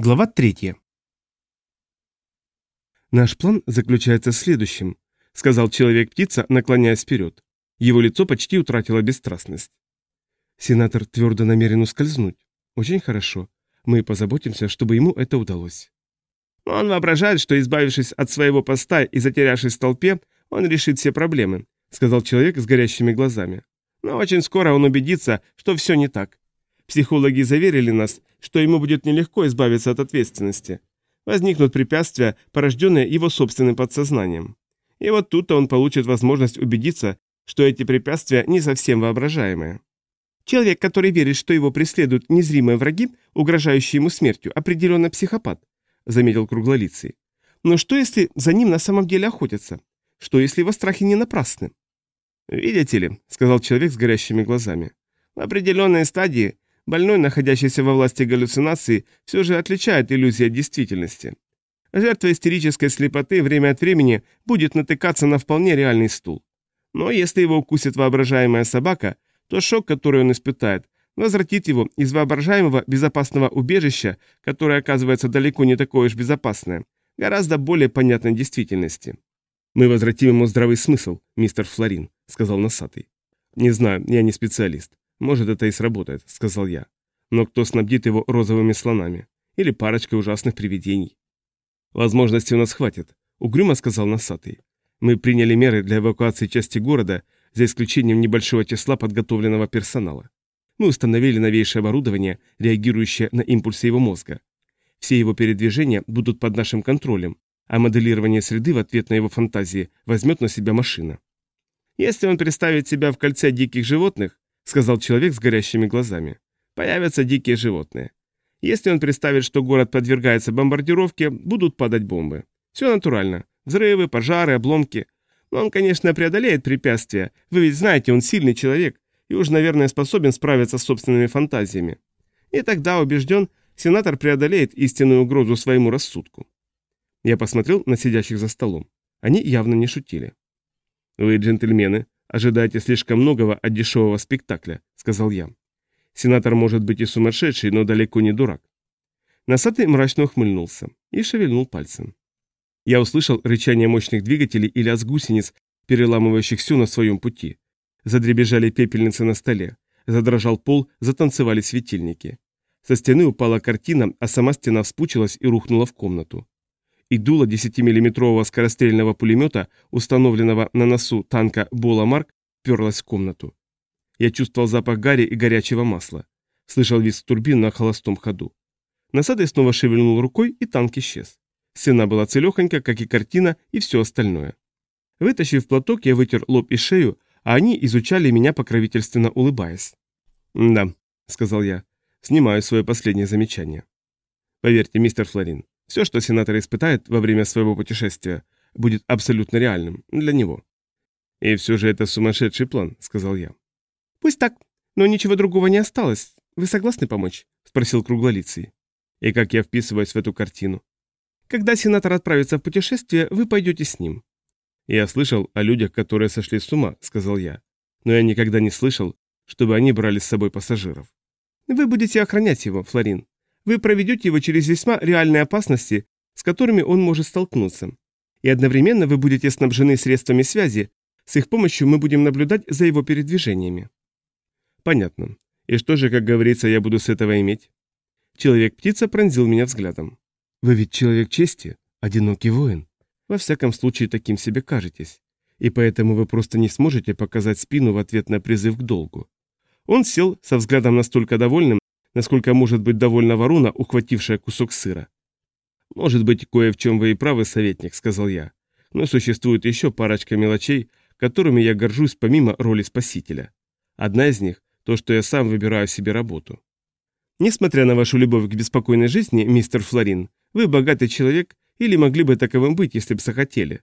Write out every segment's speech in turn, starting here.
Глава 3. «Наш план заключается в следующем», — сказал человек-птица, наклоняясь вперед. Его лицо почти утратило бесстрастность. Сенатор твердо намерен ускользнуть. Очень хорошо. Мы позаботимся, чтобы ему это удалось. Он воображает, что, избавившись от своего поста и затерявшись в толпе, он решит все проблемы, сказал человек с горящими глазами. Но очень скоро он убедится, что все не так. Психологи заверили нас, что ему будет нелегко избавиться от ответственности. Возникнут препятствия, порожденные его собственным подсознанием. И вот тут-то он получит возможность убедиться, что эти препятствия не совсем воображаемые. Человек, который верит, что его преследуют незримые враги, угрожающие ему смертью, определенно психопат, заметил круглолицый. Но что если за ним на самом деле охотятся? Что если его страхи не напрасны? «Видите ли», — сказал человек с горящими глазами, — «в определенной стадии Больной, находящийся во власти галлюцинации, все же отличает иллюзии от действительности. Жертва истерической слепоты время от времени будет натыкаться на вполне реальный стул. Но если его укусит воображаемая собака, то шок, который он испытает, возвратит его из воображаемого безопасного убежища, которое оказывается далеко не такое уж безопасное, гораздо более понятной действительности. «Мы возвратим ему здравый смысл, мистер Флорин», — сказал носатый. «Не знаю, я не специалист. «Может, это и сработает», — сказал я. «Но кто снабдит его розовыми слонами? Или парочкой ужасных привидений?» «Возможностей у нас хватит», — угрюмо сказал носатый. «Мы приняли меры для эвакуации части города, за исключением небольшого числа подготовленного персонала. Мы установили новейшее оборудование, реагирующее на импульсы его мозга. Все его передвижения будут под нашим контролем, а моделирование среды в ответ на его фантазии возьмет на себя машина. Если он представит себя в кольце диких животных, сказал человек с горящими глазами. Появятся дикие животные. Если он представит, что город подвергается бомбардировке, будут падать бомбы. Все натурально. Взрывы, пожары, обломки. Но он, конечно, преодолеет препятствия. Вы ведь знаете, он сильный человек и уж, наверное, способен справиться с собственными фантазиями. И тогда, убежден, сенатор преодолеет истинную угрозу своему рассудку. Я посмотрел на сидящих за столом. Они явно не шутили. «Вы, джентльмены, ожидаете слишком многого от дешевого спектакля», — сказал я. «Сенатор может быть и сумасшедший, но далеко не дурак». Носатый мрачно ухмыльнулся и шевельнул пальцем. Я услышал рычание мощных двигателей и лязг гусениц, переламывающих все на своем пути. Задребежали пепельницы на столе, задрожал пол, затанцевали светильники. Со стены упала картина, а сама стена вспучилась и рухнула в комнату и дуло 10-миллиметрового скорострельного пулемета, установленного на носу танка Бола Марк, перлась в комнату. Я чувствовал запах гари и горячего масла. Слышал визг турбин на холостом ходу. Насадой снова шевельнул рукой, и танк исчез. Стена была целехонька, как и картина, и все остальное. Вытащив платок, я вытер лоб и шею, а они изучали меня покровительственно улыбаясь. «Да», — сказал я, — «снимаю свое последнее замечание». «Поверьте, мистер Флорин, все, что сенатор испытает во время своего путешествия, будет абсолютно реальным для него. «И все же это сумасшедший план», — сказал я. «Пусть так, но ничего другого не осталось. Вы согласны помочь?» — спросил круглолицый. «И как я вписываюсь в эту картину?» «Когда сенатор отправится в путешествие, вы пойдете с ним». «Я слышал о людях, которые сошли с ума», — сказал я. «Но я никогда не слышал, чтобы они брали с собой пассажиров». «Вы будете охранять его, Флорин. Вы проведете его через весьма реальные опасности, с которыми он может столкнуться. И одновременно вы будете снабжены средствами связи, с их помощью мы будем наблюдать за его передвижениями. Понятно. И что же, как говорится, я буду с этого иметь? Человек-птица пронзил меня взглядом. Вы ведь человек чести, одинокий воин. Во всяком случае, таким себе кажетесь. И поэтому вы просто не сможете показать спину в ответ на призыв к долгу. Он сел со взглядом настолько довольным, насколько может быть довольна ворона, ухватившая кусок сыра. «Может быть, кое в чем вы и правы, советник», — сказал я. «Но существует еще парочка мелочей, которыми я горжусь помимо роли спасителя. Одна из них — то, что я сам выбираю себе работу». «Несмотря на вашу любовь к беспокойной жизни, мистер Флорин, вы богатый человек или могли бы таковым быть, если бы захотели.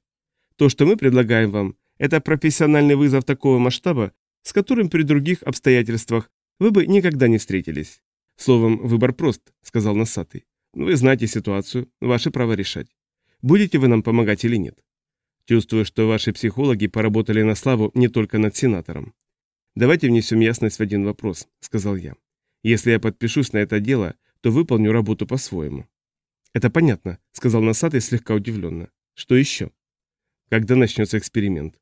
То, что мы предлагаем вам, это профессиональный вызов такого масштаба, с которым при других обстоятельствах вы бы никогда не встретились. «Словом, выбор прост», — сказал Носатый. «Вы знаете ситуацию, ваше право решать. Будете вы нам помогать или нет?» Чувствую, что ваши психологи поработали на славу не только над сенатором. «Давайте внесем ясность в один вопрос», — сказал я. «Если я подпишусь на это дело, то выполню работу по-своему». «Это понятно», — сказал Носатый слегка удивленно. «Что еще?» «Когда начнется эксперимент?»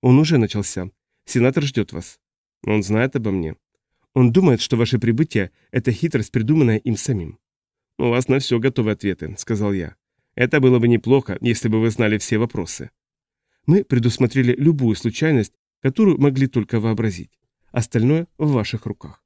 «Он уже начался. Сенатор ждет вас». «Он знает обо мне». «Он думает, что ваше прибытие — это хитрость, придуманная им самим». «У вас на все готовы ответы», — сказал я. «Это было бы неплохо, если бы вы знали все вопросы». Мы предусмотрели любую случайность, которую могли только вообразить. Остальное в ваших руках.